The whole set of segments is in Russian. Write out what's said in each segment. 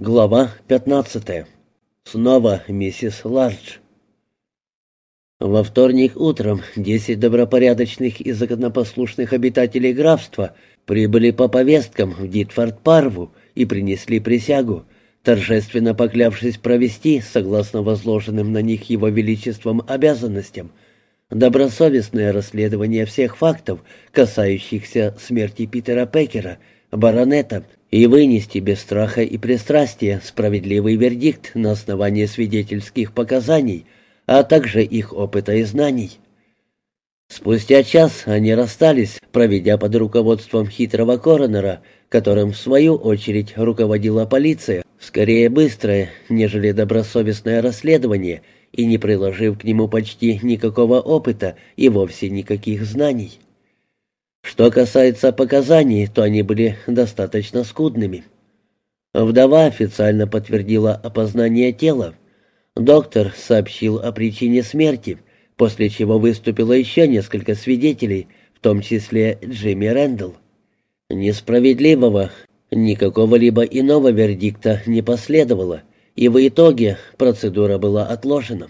Глава 15. Снова миссис Лардж. Во вторник утром десять добропорядочных и законопослушных обитателей графства прибыли по повесткам в Дитфорд-Парву и принесли присягу, торжественно поклявшись провести, согласно возложенным на них его величеством обязанностям, добросовестное расследование всех фактов, касающихся смерти Питера Пекера, баронета, и вынести без страха и пристрастия справедливый вердикт на основании свидетельских показаний, а также их опыта и знаний. Спустя час они расстались, проведя под руководством хитрого коронера, которым в свою очередь руководила полиция, скорее быстрое, нежели добросовестное расследование и не приложив к нему почти никакого опыта и вовсе никаких знаний. Что касается показаний, то они были достаточно скудными. Вдова официально подтвердила опознание тела. Доктор сообщил о причине смерти, после чего выступило еще несколько свидетелей, в том числе Джимми Рэндалл. Несправедливого, никакого либо иного вердикта не последовало, и в итоге процедура была отложена.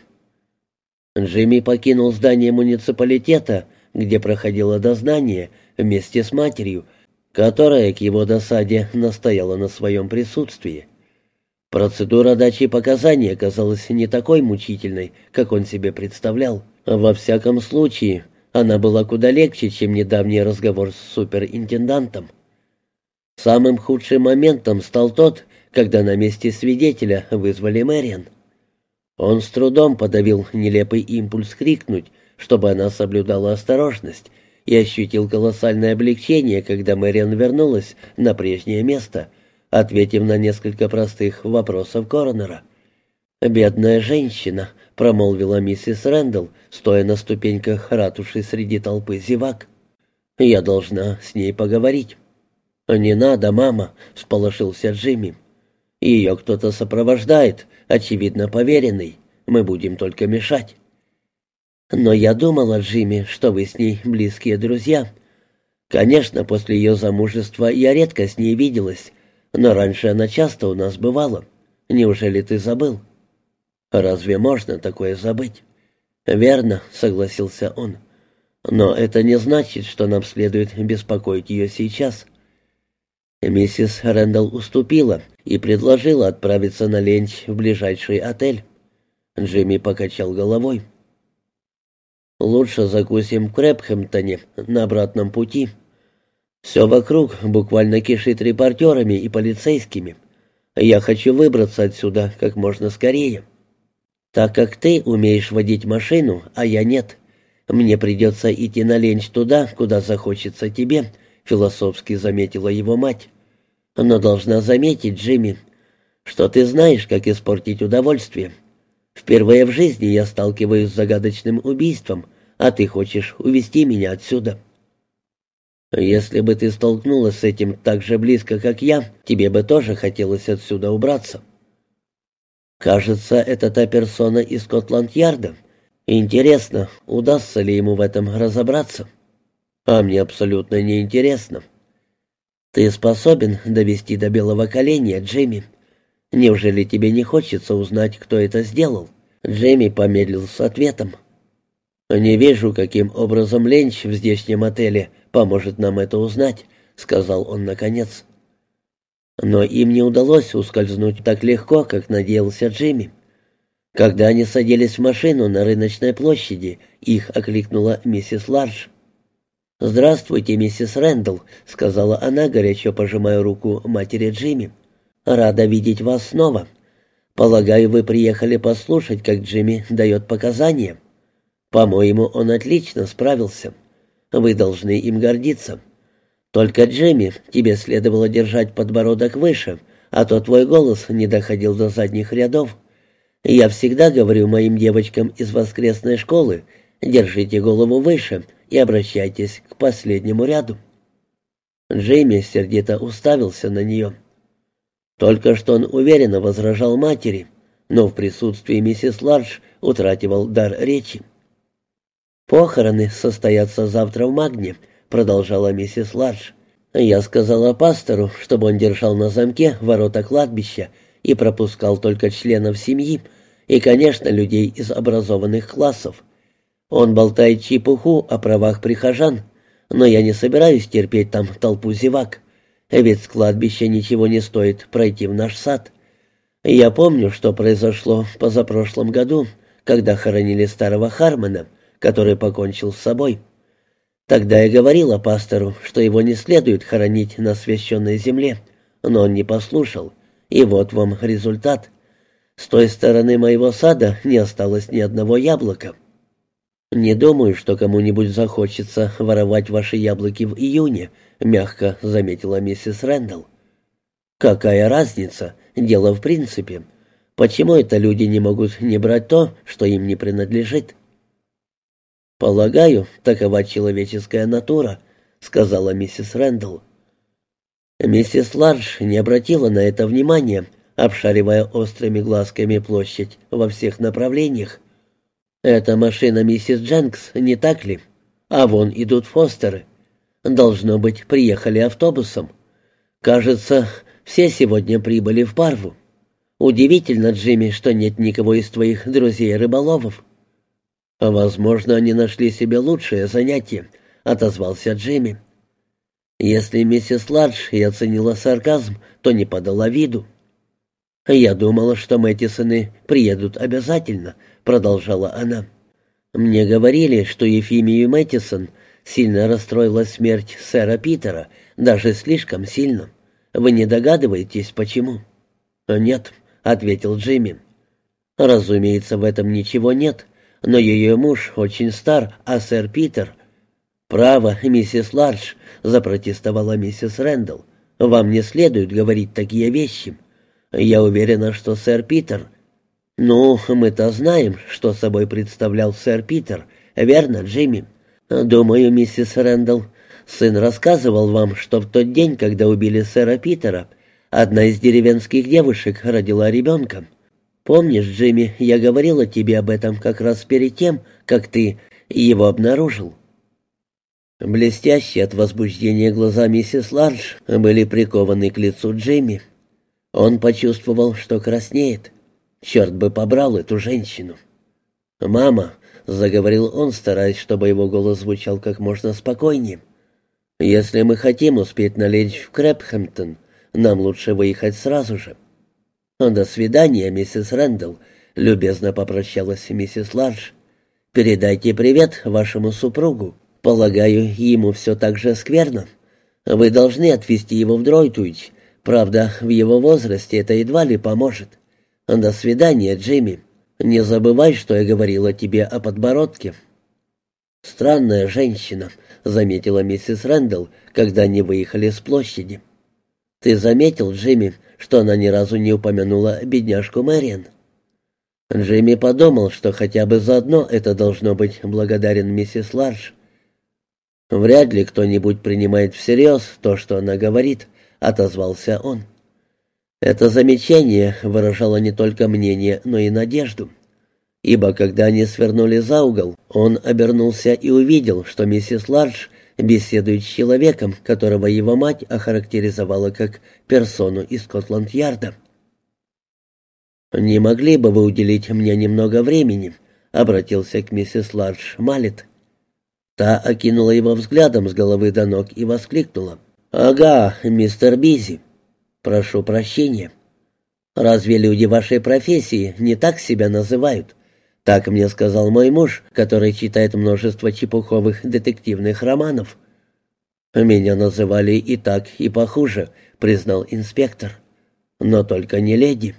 Джимми покинул здание муниципалитета, где проходило дознание, вместе с матерью, которая к его досаде настояла на своем присутствии. Процедура дачи показаний оказалась не такой мучительной, как он себе представлял. Во всяком случае, она была куда легче, чем недавний разговор с суперинтендантом. Самым худшим моментом стал тот, когда на месте свидетеля вызвали Мэриан. Он с трудом подавил нелепый импульс крикнуть, чтобы она соблюдала осторожность, и ощутил колоссальное облегчение, когда Мэриан вернулась на прежнее место, ответив на несколько простых вопросов коронера. «Бедная женщина», — промолвила миссис Рэндалл, стоя на ступеньках ратуши среди толпы зевак. «Я должна с ней поговорить». «Не надо, мама», — всполошился Джимми. «Ее кто-то сопровождает, очевидно, поверенный. Мы будем только мешать». Но я думала, Джимми, что вы с ней близкие друзья. Конечно, после ее замужества я редко с ней виделась, но раньше она часто у нас бывала. Неужели ты забыл? Разве можно такое забыть? Верно, согласился он. Но это не значит, что нам следует беспокоить ее сейчас. Миссис Рэндалл уступила и предложила отправиться на ленч в ближайший отель. Джимми покачал головой. Лучше закусим в Крэпхэмптоне на обратном пути. Все вокруг буквально кишит репортерами и полицейскими. Я хочу выбраться отсюда как можно скорее. Так как ты умеешь водить машину, а я нет, мне придется идти на ленч туда, куда захочется тебе, философски заметила его мать. Но должна заметить, Джимми, что ты знаешь, как испортить удовольствие. Впервые в жизни я сталкиваюсь с загадочным убийством, а ты хочешь увести меня отсюда. Если бы ты столкнулась с этим так же близко, как я, тебе бы тоже хотелось отсюда убраться. Кажется, это та персона из Скотланд-Ярда. Интересно, удастся ли ему в этом разобраться? А мне абсолютно не интересно. Ты способен довести до белого коленя, Джимми? Неужели тебе не хочется узнать, кто это сделал?» Джейми помедлил с ответом. «Не вижу, каким образом ленч в здешнем отеле поможет нам это узнать», — сказал он наконец. Но им не удалось ускользнуть так легко, как надеялся Джимми. Когда они садились в машину на рыночной площади, их окликнула миссис Ларш. «Здравствуйте, миссис Рэндалл», — сказала она, горячо пожимая руку матери Джимми. «Рада видеть вас снова. Полагаю, вы приехали послушать, как Джимми дает показания. По-моему, он отлично справился. Вы должны им гордиться. Только, Джимми, тебе следовало держать подбородок выше, а то твой голос не доходил до задних рядов. Я всегда говорю моим девочкам из воскресной школы, держите голову выше и обращайтесь к последнему ряду. Джимми сердито уставился на нее. Только что он уверенно возражал матери, но в присутствии миссис Лардж утративал дар речи. «Похороны состоятся завтра в Магне», — продолжала миссис Лардж. «Я сказала пастору, чтобы он держал на замке ворота кладбища и пропускал только членов семьи и, конечно, людей из образованных классов. Он болтает чепуху о правах прихожан, но я не собираюсь терпеть там толпу зевак, ведь с кладбища ничего не стоит пройти в наш сад. Я помню, что произошло позапрошлом году, когда хоронили старого Хармона, который покончил с собой. Тогда я говорила пастору, что его не следует хоронить на священной земле, но он не послушал, и вот вам результат. С той стороны моего сада не осталось ни одного яблока. «Не думаю, что кому-нибудь захочется воровать ваши яблоки в июне», — мягко заметила миссис Рэндалл. «Какая разница? Дело в принципе. Почему это люди не могут не брать то, что им не принадлежит?» «Полагаю, такова человеческая натура», — сказала миссис Рэндалл. Миссис Ларш не обратила на это внимания, обшаривая острыми глазками площадь во всех направлениях. «Это машина миссис Дженкс, не так ли? А вон идут Фостеры. Должно быть, приехали автобусом. Кажется, все сегодня прибыли в Парву. Удивительно, Джимми, что нет никого из твоих друзей-рыболовов». «Возможно, они нашли себе лучшее занятие», — отозвался Джимми. Если миссис Ладж и оценила сарказм, то не подала виду. «Я думала, что Мэттисоны приедут обязательно», — продолжала она. «Мне говорили, что Ефимию Мэттисон сильно расстроила смерть сэра Питера, даже слишком сильно. Вы не догадываетесь, почему?» «Нет», — ответил Джимми. «Разумеется, в этом ничего нет, но ее муж очень стар, а сэр Питер «Право, миссис Лардж», — запротестовала миссис Рэндалл. «Вам не следует говорить такие вещи. Я уверена, что сэр Питер...» «Ну, мы-то знаем, что собой представлял сэр Питер, верно, Джимми?» «Думаю, миссис Рэндалл, сын рассказывал вам, что в тот день, когда убили сэра Питера, одна из деревенских девушек родила ребенка. Помнишь, Джимми, я говорила тебе об этом как раз перед тем, как ты его обнаружил?» Блестящие от возбуждения глаза миссис Лардж были прикованы к лицу Джимми. Он почувствовал, что краснеет. Черт бы побрал эту женщину. «Мама», — заговорил он, стараясь, чтобы его голос звучал как можно спокойнее, «если мы хотим успеть налечь в Крэпхэмптон, нам лучше выехать сразу же». «До свидания, миссис Рэндалл», — любезно попрощалась миссис Лардж. «Передайте привет вашему супругу». Полагаю, ему все так же скверно. Вы должны отвезти его в Дройтуич. Правда, в его возрасте это едва ли поможет. До свидания, Джимми. Не забывай, что я говорила тебе о подбородке. Странная женщина, заметила миссис Рэндалл, когда они выехали с площади. Ты заметил, Джимми, что она ни разу не упомянула бедняжку Мэриан? Джимми подумал, что хотя бы заодно это должно быть благодарен миссис Ларш. «Вряд ли кто-нибудь принимает всерьез то, что она говорит», — отозвался он. Это замечание выражало не только мнение, но и надежду. Ибо когда они свернули за угол, он обернулся и увидел, что миссис Лардж беседует с человеком, которого его мать охарактеризовала как персону из Скотланд-Ярда. «Не могли бы вы уделить мне немного времени?» — обратился к миссис Лардж Малет. Та окинула его взглядом с головы до ног и воскликнула. «Ага, мистер Бизи. Прошу прощения. Разве люди вашей профессии не так себя называют? Так мне сказал мой муж, который читает множество чепуховых детективных романов». «Меня называли и так, и похуже», — признал инспектор. «Но только не леди».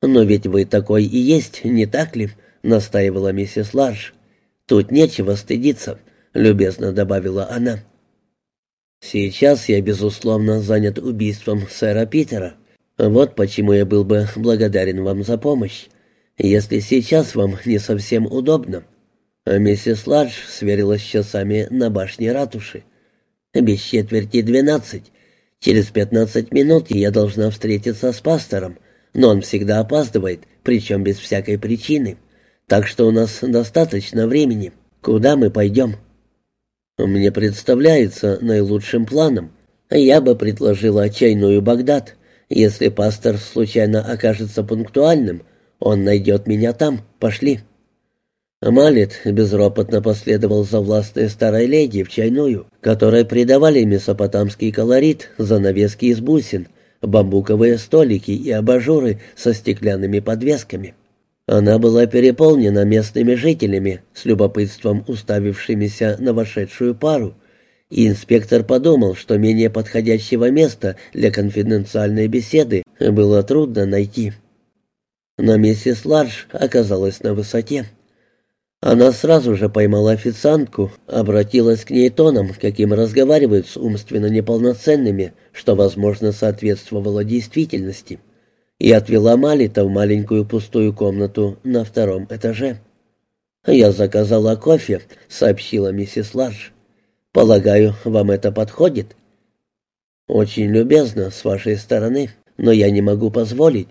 «Но ведь вы такой и есть, не так ли?» — настаивала миссис Ларш. «Тут нечего стыдиться. — любезно добавила она. «Сейчас я, безусловно, занят убийством сэра Питера. Вот почему я был бы благодарен вам за помощь, если сейчас вам не совсем удобно». А миссис Ладж сверилась с часами на башне ратуши. «Без четверти двенадцать. Через пятнадцать минут я должна встретиться с пастором, но он всегда опаздывает, причем без всякой причины. Так что у нас достаточно времени. Куда мы пойдем?» Мне представляется наилучшим планом. Я бы предложила чайную Багдад. Если пастор случайно окажется пунктуальным, он найдет меня там. Пошли». Малет безропотно последовал за властной старой леди в чайную, которой придавали месопотамский колорит, занавески из бусин, бамбуковые столики и абажуры со стеклянными подвесками. Она была переполнена местными жителями, с любопытством уставившимися на вошедшую пару, и инспектор подумал, что менее подходящего места для конфиденциальной беседы было трудно найти. Но миссис Ларш оказалась на высоте. Она сразу же поймала официантку, обратилась к ней тоном, каким разговаривают с умственно неполноценными, что, возможно, соответствовало действительности, и отвела Малита в маленькую пустую комнату на втором этаже. «Я заказала кофе», — сообщила миссис Ларш. «Полагаю, вам это подходит?» «Очень любезно с вашей стороны, но я не могу позволить».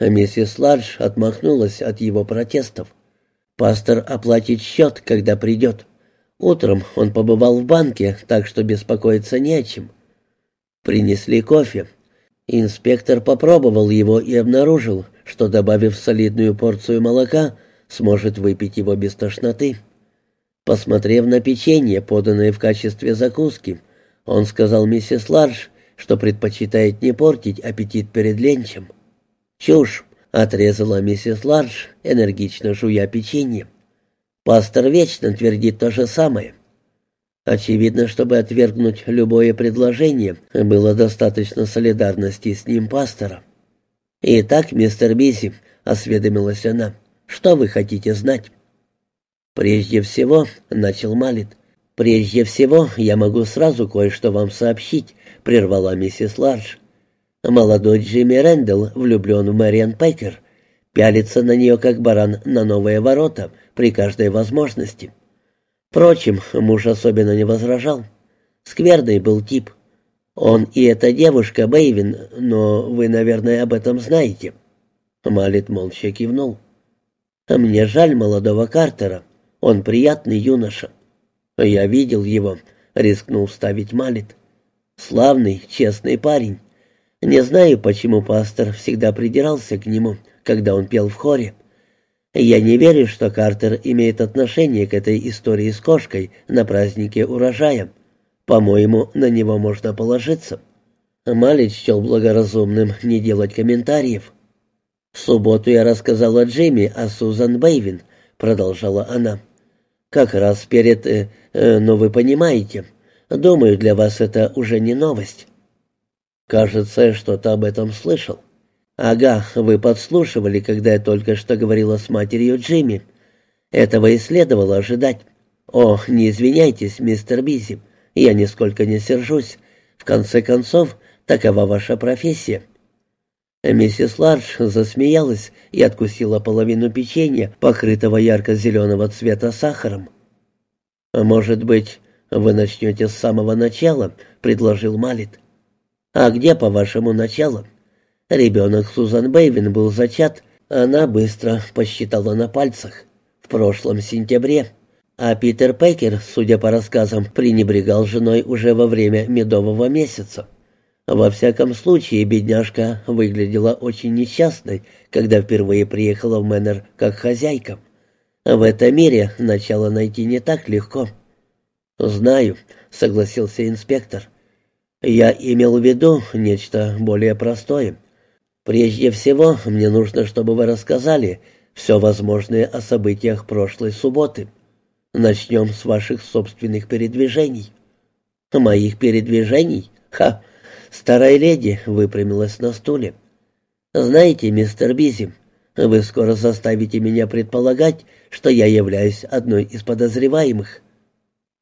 Миссис Ларш отмахнулась от его протестов. Пастор оплатит счет, когда придет. Утром он побывал в банке, так что беспокоиться не о чем. Принесли кофе. Инспектор попробовал его и обнаружил, что, добавив солидную порцию молока, сможет выпить его без тошноты. Посмотрев на печенье, поданное в качестве закуски, он сказал миссис Ларш, что предпочитает не портить аппетит перед ленчем. «Чушь!» Отрезала миссис Ларш, энергично жуя печенье. Пастор вечно твердит то же самое. Очевидно, чтобы отвергнуть любое предложение, было достаточно солидарности с ним пастора. «Итак, мистер Биси», — осведомилась она, — «что вы хотите знать?» «Прежде всего», — начал Малит, — «прежде всего я могу сразу кое-что вам сообщить», — прервала миссис Ларш. Молодой Джимми Рэндалл влюблен в Мэриан Пекер, пялится на нее, как баран, на новые ворота при каждой возможности. Впрочем, муж особенно не возражал. Скверный был тип. Он и эта девушка Бэйвин, но вы, наверное, об этом знаете. Малит молча кивнул. «Мне жаль молодого Картера. Он приятный юноша». «Я видел его», — рискнул вставить Малит. «Славный, честный парень. Не знаю, почему пастор всегда придирался к нему, когда он пел в хоре. Я не верю, что Картер имеет отношение к этой истории с кошкой на празднике урожая. По-моему, на него можно положиться. Малич счел благоразумным не делать комментариев. «В субботу я рассказала Джимми о Сузан Бэйвин», — продолжала она. «Как раз перед... Э, э, ну, вы понимаете. Думаю, для вас это уже не новость». «Кажется, что-то об этом слышал». «Ага, вы подслушивали, когда я только что говорила с матерью Джимми. Этого и следовало ожидать. О, не извиняйтесь, мистер Бизи, я нисколько не сержусь. В конце концов, такова ваша профессия». Миссис Ларш засмеялась и откусила половину печенья, покрытого ярко-зеленого цвета сахаром. «Может быть, вы начнете с самого начала?» — предложил Малит. «А где, по-вашему, начало?» Ребенок Сузан Бэйвин был зачат, она быстро посчитала на пальцах. В прошлом сентябре. А Питер Пекер, судя по рассказам, пренебрегал женой уже во время медового месяца. Во всяком случае, бедняжка выглядела очень несчастной, когда впервые приехала в Мэннер как хозяйка. В этом мире начало найти не так легко. «Знаю», — согласился инспектор. Я имел в виду нечто более простое. Прежде всего, мне нужно, чтобы вы рассказали все возможное о событиях прошлой субботы. Начнем с ваших собственных передвижений. Моих передвижений? Ха! Старая леди выпрямилась на стуле. Знаете, мистер Бизи, вы скоро заставите меня предполагать, что я являюсь одной из подозреваемых.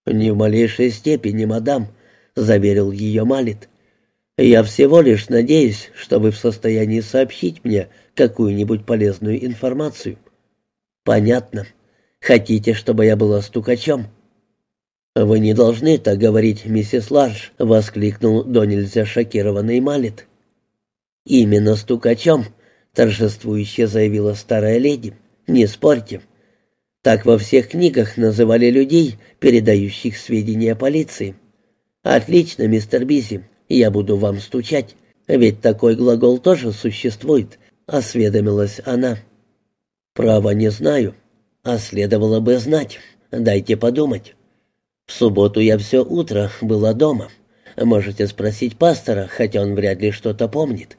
Ни в малейшей степени, мадам, — заверил ее Малит. «Я всего лишь надеюсь, что вы в состоянии сообщить мне какую-нибудь полезную информацию». «Понятно. Хотите, чтобы я была стукачом?» «Вы не должны так говорить, миссис Ларш», — воскликнул до шокированный Малит. «Именно стукачом», — торжествующе заявила старая леди. «Не спорьте». Так во всех книгах называли людей, передающих сведения полиции. «Отлично, мистер Бизи, я буду вам стучать. Ведь такой глагол тоже существует, осведомилась она. Право не знаю, а следовало бы знать. Дайте подумать. В субботу я все утро была дома. Можете спросить пастора, хотя он вряд ли что-то помнит.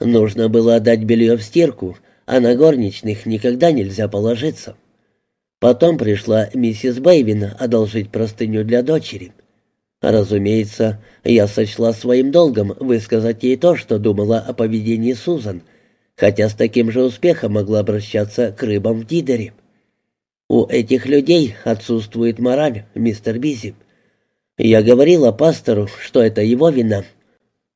Нужно было отдать белье в стирку, а на горничных никогда нельзя положиться. Потом пришла миссис Бэйвин одолжить простыню для дочери. Разумеется, я сочла своим долгом высказать ей то, что думала о поведении Сузан, хотя с таким же успехом могла обращаться к рыбам в Дидере. У этих людей отсутствует мораль, мистер Бизи. Я говорила пастору, что это его вина.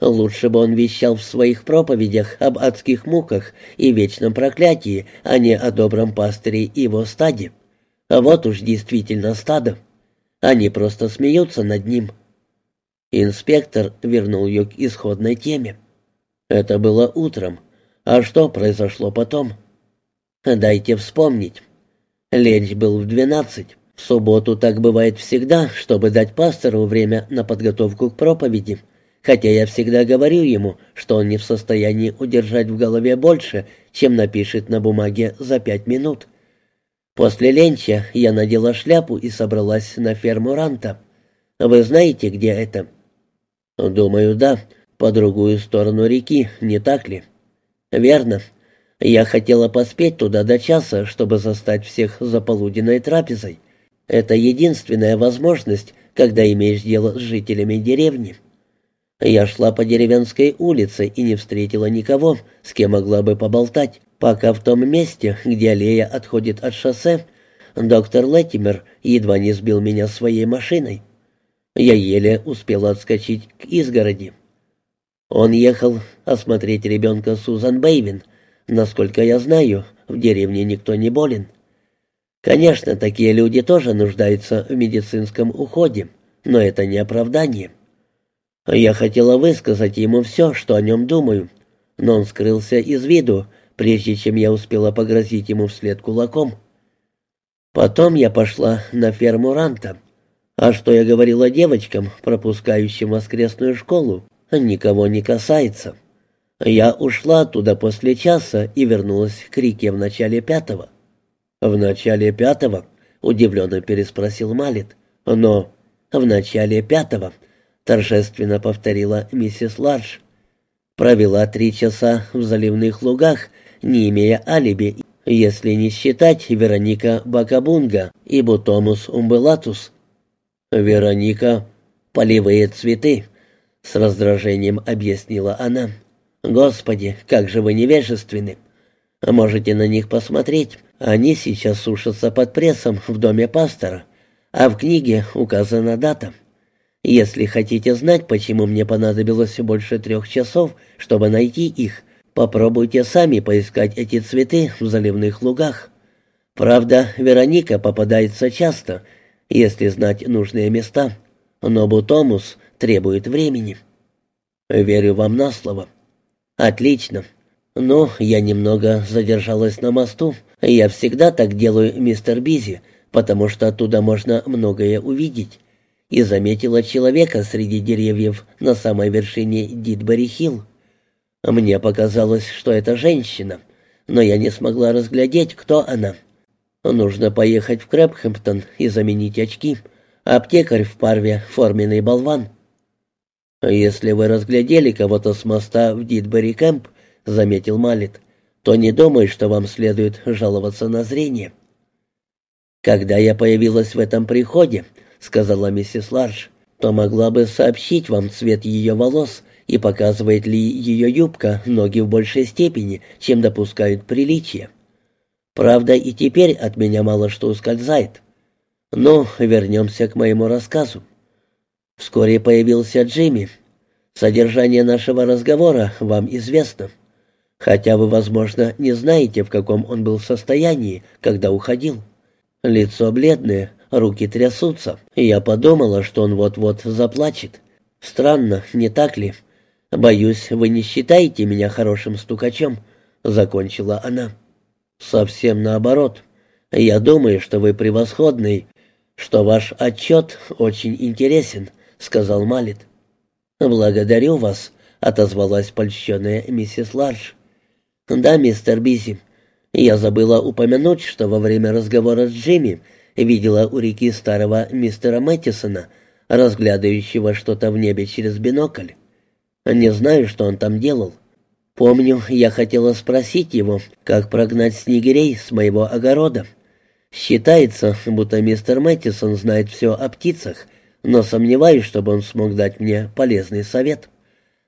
Лучше бы он вещал в своих проповедях об адских муках и вечном проклятии, а не о добром пастыре и его стаде. А вот уж действительно стадо. Они просто смеются над ним. Инспектор вернул ее к исходной теме. Это было утром. А что произошло потом? Дайте вспомнить. Ленч был в двенадцать. В субботу так бывает всегда, чтобы дать пастору время на подготовку к проповеди, хотя я всегда говорю ему, что он не в состоянии удержать в голове больше, чем напишет на бумаге за пять минут. После ленча я надела шляпу и собралась на ферму Ранта. Вы знаете, где это? Думаю, да, по другую сторону реки, не так ли? Верно. Я хотела поспеть туда до часа, чтобы застать всех за полуденной трапезой. Это единственная возможность, когда имеешь дело с жителями деревни. Я шла по деревенской улице и не встретила никого, с кем могла бы поболтать пока в том месте, где аллея отходит от шоссе, доктор Леттимер едва не сбил меня своей машиной. Я еле успела отскочить к изгороди. Он ехал осмотреть ребенка Сузан Бэйвин. Насколько я знаю, в деревне никто не болен. Конечно, такие люди тоже нуждаются в медицинском уходе, но это не оправдание. Я хотела высказать ему все, что о нем думаю, но он скрылся из виду, прежде чем я успела погрозить ему вслед кулаком. Потом я пошла на ферму Ранта. А что я говорила девочкам, пропускающим воскресную школу, никого не касается. Я ушла оттуда после часа и вернулась к реке в начале пятого. «В начале пятого?» — удивленно переспросил Малет. «Но в начале пятого», — торжественно повторила миссис Ларш. «Провела три часа в заливных лугах не имея алиби, если не считать Вероника Бакабунга и Бутомус Умбелатус. «Вероника, полевые цветы», — с раздражением объяснила она. «Господи, как же вы невежественны! Можете на них посмотреть. Они сейчас сушатся под прессом в доме пастора, а в книге указана дата. Если хотите знать, почему мне понадобилось больше трех часов, чтобы найти их, — Попробуйте сами поискать эти цветы в заливных лугах. Правда, Вероника попадается часто, если знать нужные места, но Бутомус требует времени. Верю вам на слово. Отлично. Ну, я немного задержалась на мосту. Я всегда так делаю, мистер Бизи, потому что оттуда можно многое увидеть. И заметила человека среди деревьев на самой вершине Дитбери-Хилл. Мне показалось, что это женщина, но я не смогла разглядеть, кто она. Нужно поехать в Крэпхэмптон и заменить очки. Аптекарь в парве — форменный болван. «Если вы разглядели кого-то с моста в Дитбери Кэмп», — заметил Малет, «то не думаю, что вам следует жаловаться на зрение». «Когда я появилась в этом приходе», — сказала миссис Ларш, «то могла бы сообщить вам цвет ее волос и показывает ли ее юбка ноги в большей степени, чем допускают приличия. Правда, и теперь от меня мало что ускользает. Но вернемся к моему рассказу. Вскоре появился Джимми. Содержание нашего разговора вам известно. Хотя вы, возможно, не знаете, в каком он был состоянии, когда уходил. Лицо бледное, руки трясутся, я подумала, что он вот-вот заплачет. Странно, не так ли? «Боюсь, вы не считаете меня хорошим стукачом», — закончила она. «Совсем наоборот. Я думаю, что вы превосходный, что ваш отчет очень интересен», — сказал Малит. «Благодарю вас», — отозвалась польщенная миссис Лардж. «Да, мистер Бизи. Я забыла упомянуть, что во время разговора с Джимми видела у реки старого мистера Мэттисона, разглядывающего что-то в небе через бинокль. Не знаю, что он там делал. Помню, я хотела спросить его, как прогнать снегирей с моего огорода. Считается, будто мистер Мэттисон знает все о птицах, но сомневаюсь, чтобы он смог дать мне полезный совет.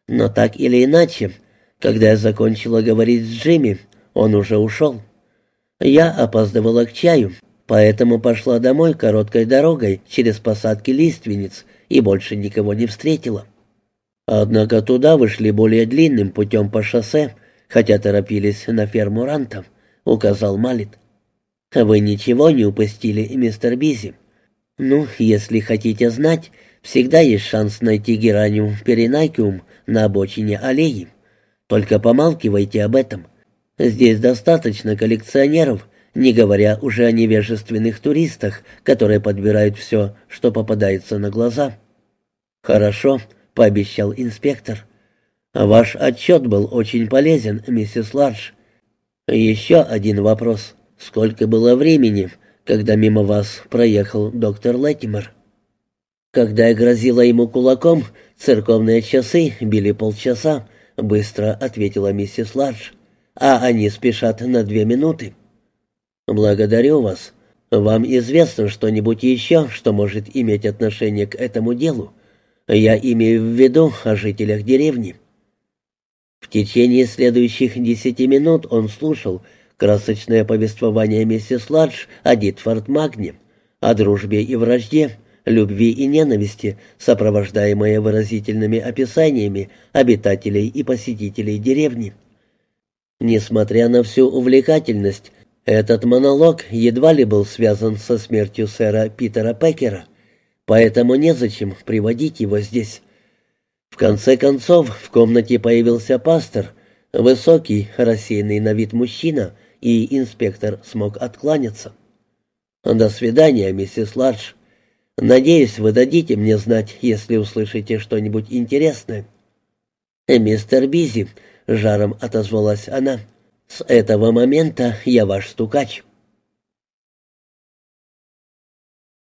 Но так или иначе, когда я закончила говорить с Джимми, он уже ушел. Я опаздывала к чаю, поэтому пошла домой короткой дорогой через посадки лиственниц и больше никого не встретила. Однако туда вышли более длинным путем по шоссе, хотя торопились на ферму Ранта, указал Малит. Вы ничего не упустили, мистер Бизи. Ну, если хотите знать, всегда есть шанс найти гераниум перинайкиум на обочине аллеи. Только помалкивайте об этом. Здесь достаточно коллекционеров, не говоря уже о невежественных туристах, которые подбирают все, что попадается на глаза. Хорошо, пообещал инспектор. «Ваш отчет был очень полезен, миссис Лардж. Еще один вопрос. Сколько было времени, когда мимо вас проехал доктор Леттимер?» «Когда я грозила ему кулаком, церковные часы били полчаса», — быстро ответила миссис Лардж. «А они спешат на две минуты». «Благодарю вас. Вам известно что-нибудь еще, что может иметь отношение к этому делу?» Я имею в виду о жителях деревни. В течение следующих десяти минут он слушал красочное повествование миссис Ладж о Дитфорд Магне, о дружбе и вражде, любви и ненависти, сопровождаемые выразительными описаниями обитателей и посетителей деревни. Несмотря на всю увлекательность, этот монолог едва ли был связан со смертью сэра Питера Пекера — поэтому незачем приводить его здесь. В конце концов, в комнате появился пастор, высокий, рассеянный на вид мужчина, и инспектор смог откланяться. «До свидания, миссис Ладж. Надеюсь, вы дадите мне знать, если услышите что-нибудь интересное». «Мистер Бизи», — жаром отозвалась она, — «с этого момента я ваш стукач».